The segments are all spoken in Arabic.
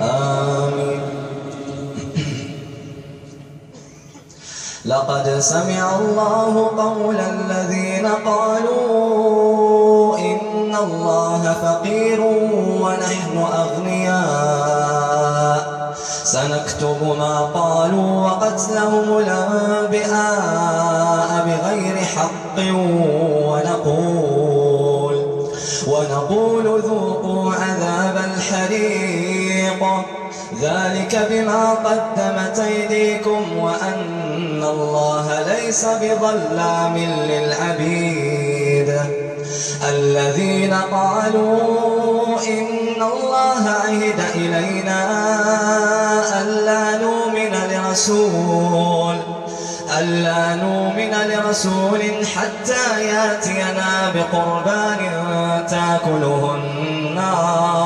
آمين. لقد سمع الله قول الذين قالوا إن الله فقير ونحن أغنياء. سنكتب ما قالوا وقتلهم الأنبياء بغير حق الحريق ذلك بما قدمت أيديكم وأن الله ليس بظلام للعبيد. الذين قالوا إن الله عهد إلينا ألا نؤمن لرسول ألا نؤمن لرسول حتى ياتينا بقربان تأكله النار.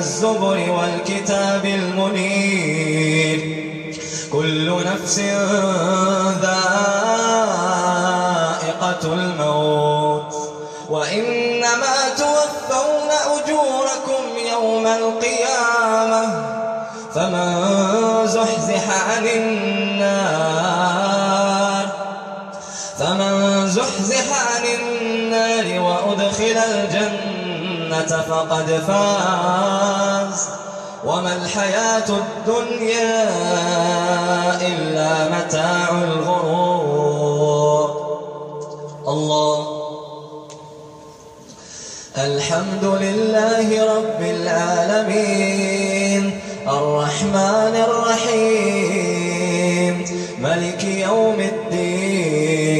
والزبر والكتاب المنير. كل نفس ذائقة الموت. وإنما توفون أجوركم يوم القيامة. فمن زحزح عن النار فمن زحزح عن النار وأدخل الجنة فقد فاز. وما الحياة الدنيا إلا متاع الغرور. الله. الحمد لله رب العالمين. الرحمن الرحيم. ملك يوم الدين.